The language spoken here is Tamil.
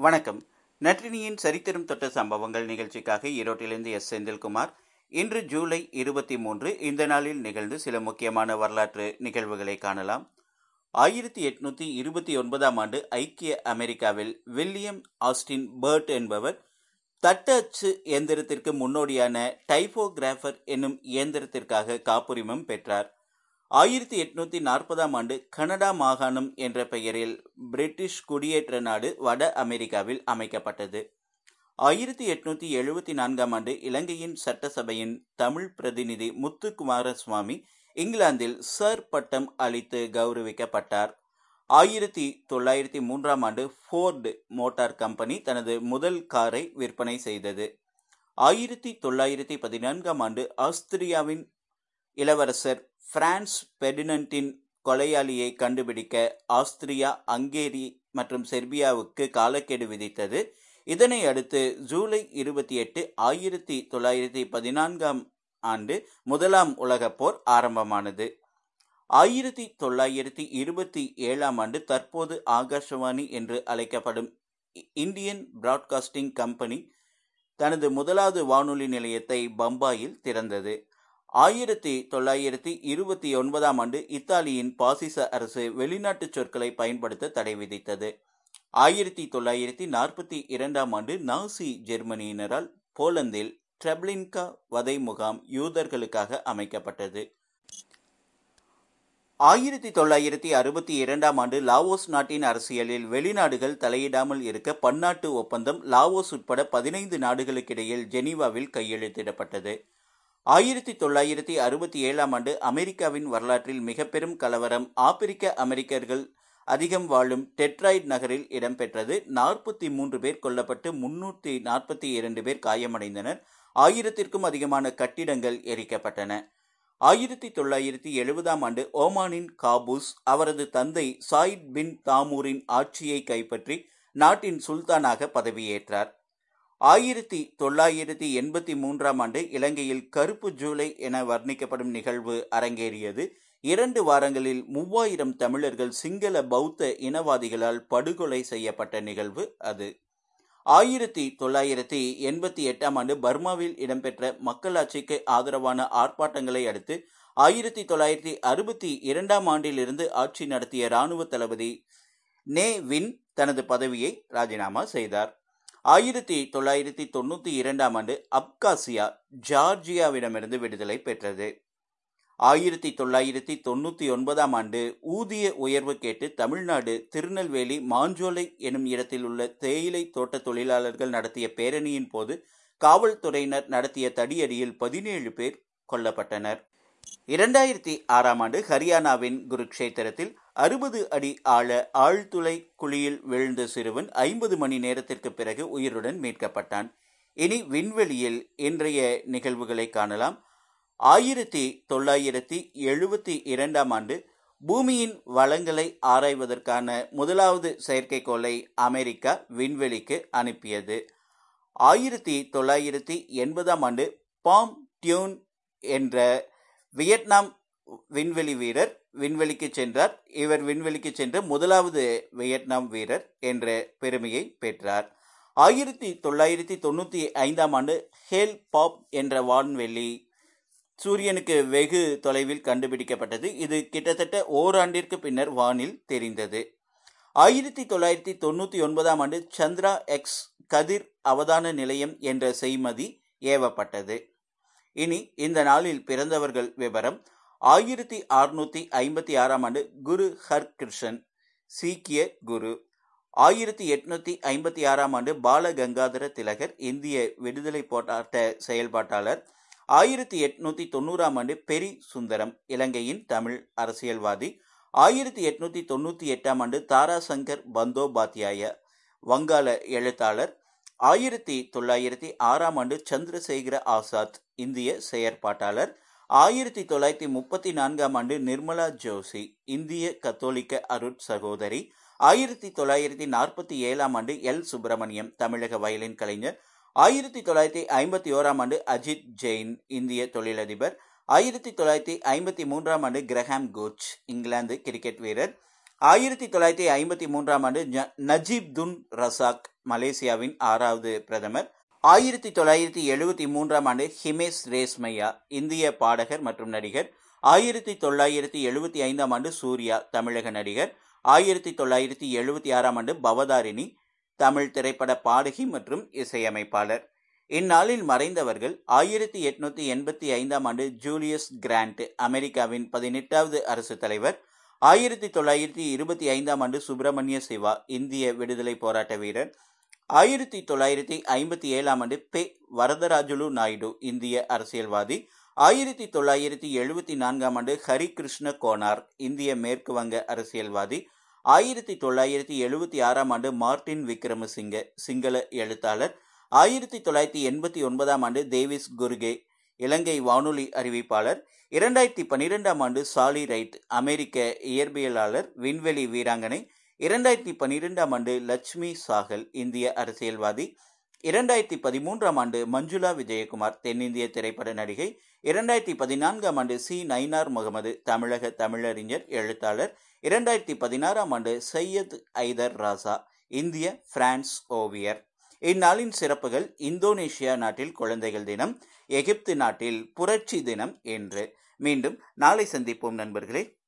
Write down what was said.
வணக்கம். நற்றினியின் சரித்திரம் தொட்ட சம்பவங்கள் நிகழ்ச்சிக்காக ஈரோட்டிலிருந்து எஸ். செந்தில்குமார். இன்று ஜூலை இருபத்தி மூன்று இந்த நாளில் நிகழ்ந்து சில முக்கியமான வரலாற்று நிகழ்வுகளை காணலாம். ஆயிரத்தி எட்நூத்தி இருபத்தி ஒன்பதாம் ஆண்டு ஐக்கிய அமெரிக்காவில் வில்லியம் ஆஸ்டின் பர்ட் என்பவர் தட்டச்சு இயந்திரத்திற்கு முன்னோடியான டைபோகிராஃபர் என்னும் இயந்திரத்திற்காக காப்புரிமம் பெற்றார். ஆயிரத்தி எட்நூத்தி நாற்பதாம் ஆண்டு கனடா மாகாணம் என்ற பெயரில் பிரிட்டிஷ் குடியேற்ற நாடு வட அமெரிக்காவில் அமைக்கப்பட்டது. ஆயிரத்தி எட்நூத்தி எழுபத்தி நான்காம் ஆண்டு இலங்கையின் சட்டசபையின் தமிழ் பிரதிநிதி முத்துக்குமாரசுவாமி இங்கிலாந்தில் சர் பட்டம் அளித்து கௌரவிக்கப்பட்டார். ஆயிரத்தி தொள்ளாயிரத்தி மூன்றாம் ஆண்டு ஃபோர்டு மோட்டார் கம்பெனி தனது முதல் காரை விற்பனை செய்தது. ஆயிரத்தி தொள்ளாயிரத்தி பதினான்காம் ஆண்டு ஆஸ்திரியாவின் இளவரசர் பிரான்ஸ் பெர்டினண்டின் கொலையாளியை கண்டுபிடிக்க ஆஸ்திரியா அங்கேரி மற்றும் செர்பியாவுக்கு காலக்கெடு விதித்தது. இதனை அடுத்து ஜூலை இருபத்தி எட்டு ஆயிரத்தி தொள்ளாயிரத்தி பதினான்காம் ஆண்டு முதலாம் உலகப் போர் ஆரம்பமானது. ஆயிரத்தி தொள்ளாயிரத்தி இருபத்தி ஏழாம் ஆண்டு தற்போது ஆகாஷவாணி என்று அழைக்கப்படும் இந்தியன் பிராட்காஸ்டிங் கம்பெனி தனது முதலாவது வானொலி நிலையத்தை பம்பாயில் திறந்தது. ஆயிரத்தி தொள்ளாயிரத்தி இருபத்தி ஒன்பதாம் ஆண்டு இத்தாலியின் பாசிச அரசு வெளிநாட்டு சொற்களை பயன்படுத்த தடை விதித்தது. ஆயிரத்தி தொள்ளாயிரத்தி நாற்பத்தி இரண்டாம் ஆண்டு நாசி ஜெர்மனியினரால் போலந்தில் ட்ரெப்ளின்கா வதை முகாம் யூதர்களுக்காக அமைக்கப்பட்டது. ஆயிரத்தி தொள்ளாயிரத்தி அறுபத்தி இரண்டாம் ஆண்டு லாவோஸ் நாட்டின் அரசியலில் வெளிநாடுகள் தலையிடாமல் இருக்க பன்னாட்டு ஒப்பந்தம் லாவோஸ் உட்பட பதினைந்து நாடுகளுக்கிடையில் ஜெனீவாவில் கையெழுத்திடப்பட்டது. ஆயிரத்தி தொள்ளாயிரத்தி அறுபத்தி ஏழாம் ஆண்டு அமெரிக்காவின் வரலாற்றில் மிக பெரும் கலவரம் ஆப்பிரிக்க அமெரிக்கர்கள் அதிகம் வாழும் டெட்ராய்ட் நகரில் இடம்பெற்றது. நாற்பத்தி மூன்று பேர் கொல்லப்பட்டு முன்னூற்றி நாற்பத்தி இரண்டு பேர் காயமடைந்தனர். ஆயிரத்திற்கும் அதிகமான கட்டிடங்கள் எரிக்கப்பட்டன. ஆயிரத்தி தொள்ளாயிரத்தி எழுபதாம் ஆண்டு ஓமானின் காபூஸ் அவரது தந்தை சாயித் பின் தாமூரின் ஆட்சியை கைப்பற்றி நாட்டின் சுல்தானாக பதவியேற்றார். ஆயிரத்தி தொள்ளாயிரத்தி எண்பத்தி மூன்றாம் ஆண்டு இலங்கையில் கருப்பு ஜூலை என வர்ணிக்கப்படும் நிகழ்வு அரங்கேறியது. இரண்டு வாரங்களில் மூவாயிரம் தமிழர்கள் சிங்கள பௌத்த இனவாதிகளால் படுகொலை செய்யப்பட்ட நிகழ்வு அது. ஆயிரத்தி தொள்ளாயிரத்தி எண்பத்தி எட்டாம் ஆண்டு பர்மாவில் இடம்பெற்ற மக்களாட்சிக்கு ஆதரவான ஆர்ப்பாட்டங்களை அடுத்து ஆயிரத்தி தொள்ளாயிரத்தி அறுபத்தி இரண்டாம் ஆண்டிலிருந்து ஆட்சி நடத்திய இராணுவ தளபதி நே வின் தனது பதவியை ராஜினாமா செய்தார். ஆயிரத்தி தொள்ளாயிரத்தி தொண்ணூற்றி இரண்டாம் ஆண்டு அப்காசியா ஜார்ஜியாவிடமிருந்து விடுதலை பெற்றது. ஆயிரத்தி தொள்ளாயிரத்தி தொண்ணூற்றி ஒன்பதாம் ஆண்டு ஊதிய உயர்வு கேட்டு தமிழ்நாடு திருநெல்வேலி மாஞ்சோலை எனும் இடத்தில் உள்ள தேயிலை தோட்ட தொழிலாளர்கள் நடத்திய பேரணியின் போது காவல்துறையினர் நடத்திய தடியடியில் பதினேழு பேர் கொல்லப்பட்டனர். இரண்டாயிரத்தி ஆறாம் ஆண்டு ஹரியானாவின் குருக்ஷேத்திரத்தில் அறுபது அடி ஆழ ஆழ்துளை குழியில் விழுந்த சிறுவன் ஐம்பது மணி நேரத்திற்கு பிறகு உயிருடன் மீட்கப்பட்டான். இனி விண்வெளியில் இன்றைய நிகழ்வுகளை காணலாம். ஆயிரத்தி தொள்ளாயிரத்தி எழுபத்தி இரண்டாம் ஆண்டு பூமியின் வளங்களை ஆராய்வதற்கான முதலாவது செயற்கைக்கோளை அமெரிக்கா விண்வெளிக்கு அனுப்பியது. ஆயிரத்தி தொள்ளாயிரத்தி எண்பதாம் ஆண்டு பாம் டியூன் என்ற வியட்நாம் விண்வெளி வீரர் விண்வெளிக்கு சென்றார். இவர் விண்வெளிக்கு சென்ற முதலாவது வியட்நாம் வீரர் என்ற பெருமையை பெற்றார். ஆயிரத்தி தொள்ளாயிரத்தி தொண்ணூற்றி ஐந்தாம் ஆண்டு ஹேல் பாப் என்ற வான்வெளி சூரியனுக்கு வெகு தொலைவில் கண்டுபிடிக்கப்பட்டது. இது கிட்டத்தட்ட ஓராண்டிற்கு பின்னர் வானில் தெரிந்தது. ஆயிரத்தி தொள்ளாயிரத்தி தொண்ணூற்றி ஒன்பதாம் ஆண்டு சந்திரா எக்ஸ் கதிர் அவதான நிலையம் என்ற செய்மதி ஏவப்பட்டது. இனி இந்த நாளில் பிறந்தவர்கள் விவரம். ஆயிரத்தி அறுநூத்தி ஐம்பத்தி ஆறாம் ஆண்டு குரு ஹர் கிருஷ்ணன் சீக்கிய குரு. ஆயிரத்தி எட்நூத்தி ஐம்பத்தி ஆறாம் ஆண்டு பால கங்காதர திலகர் இந்திய விடுதலை போராட்ட செயல்பாட்டாளர். ஆயிரத்தி எட்நூத்தி தொண்ணூறாம் ஆண்டு பெரி சுந்தரம் இலங்கையின் தமிழ் அரசியல்வாதி. ஆயிரத்தி எட்நூத்தி தொண்ணூத்தி எட்டாம் ஆண்டு தாராசங்கர் பந்தோபாத்யாய வங்காள எழுத்தாளர். ஆயிரத்தி தொள்ளாயிரத்தி ஆறாம் ஆண்டு சந்திரசேகர ஆசாத் இந்திய செயற்பாட்டாளர். ஆயிரத்தி தொள்ளாயிரத்தி முப்பத்தி நான்காம் ஆண்டு நிர்மலா ஜோஷி இந்திய கத்தோலிக்க அருட் சகோதரி. ஆயிரத்தி தொள்ளாயிரத்தி நாற்பத்தி ஏழாம் ஆண்டு எல். சுப்பிரமணியம் தமிழக வயலின் கலைஞர். ஆயிரத்தி தொள்ளாயிரத்தி ஐம்பத்தி ஓராம் ஆண்டு அஜித் ஜெயின் இந்திய தொழிலதிபர். ஆயிரத்தி தொள்ளாயிரத்தி ஐம்பத்தி மூன்றாம் ஆண்டு கிரஹாம் கோச் இங்கிலாந்து கிரிக்கெட் வீரர். ஆயிரத்தி தொள்ளாயிரத்தி ஐம்பத்தி மூன்றாம் ஆண்டு நஜீப் துன் ரசாக் மலேசியாவின் ஆறாவது பிரதமர். ஆயிரத்தி தொள்ளாயிரத்தி எழுபத்தி மூன்றாம் ஆண்டு ஹிமேஷ் ரேஸ்மையா இந்திய பாடகர் மற்றும் நடிகர். ஆயிரத்தி தொள்ளாயிரத்தி எழுபத்தி ஐந்தாம் ஆண்டு சூர்யா தமிழக நடிகர். ஆயிரத்தி தொள்ளாயிரத்தி எழுபத்தி ஆறாம் ஆண்டு பவதாரிணி தமிழ் திரைப்பட பாடகி மற்றும் இசையமைப்பாளர். இந்நாளில் மறைந்தவர்கள் ஆயிரத்தி எட்நூத்தி எண்பத்தி ஐந்தாம் ஆண்டு ஜூலியஸ் கிராண்ட் அமெரிக்காவின் பதினெட்டாவது அரசு தலைவர். ஆயிரத்தி தொள்ளாயிரத்தி இருபத்தி ஐந்தாம் ஆண்டு சுப்பிரமணிய சிவா இந்திய விடுதலை போராட்ட வீரர். ஆயிரத்தி தொள்ளாயிரத்தி ஐம்பத்தி ஏழாம் ஆண்டு பே வரதராஜுலு நாயுடு இந்திய அரசியல்வாதி. ஆயிரத்தி தொள்ளாயிரத்தி எழுபத்தி நான்காம் ஆண்டு ஹரிகிருஷ்ண கோனார் இந்திய மேற்கு வங்க அரசியல்வாதி. ஆயிரத்தி தொள்ளாயிரத்தி எழுபத்தி ஆறாம் ஆண்டு மார்டின் விக்ரமசிங்க சிங்கள எழுத்தாளர். ஆயிரத்தி தொள்ளாயிரத்தி எண்பத்தி ஒன்பதாம் ஆண்டு தேவிஸ் குருகே இலங்கை வானொலி அறிவிப்பாளர். இரண்டாயிரத்தி பன்னிரெண்டாம் ஆண்டு சாலி ரைட் அமெரிக்க இயற்பியலாளர் விண்வெளி வீராங்கனை. இரண்டாயிரத்தி பன்னிரெண்டாம் ஆண்டு லட்சுமி சாகல் இந்திய அரசியல்வாதி. இரண்டாயிரத்தி பதிமூன்றாம் ஆண்டு மஞ்சுளா விஜயகுமார் தென்னிந்திய திரைப்பட நடிகை. இரண்டாயிரத்தி பதினான்காம் ஆண்டு சி. நைனார் முகமது தமிழக தமிழறிஞர் எழுத்தாளர். இரண்டாயிரத்தி பதினாறாம் ஆண்டு சையத் ஐதர் ராசா இந்திய பிரான்ஸ் ஓவியர். இந்நாளின் சிறப்புகள் இந்தோனேஷியா நாட்டில் குழந்தைகள் தினம் எகிப்து நாட்டில் புரட்சி தினம் என்று. மீண்டும் நாளை சந்திப்போம் நண்பர்களே.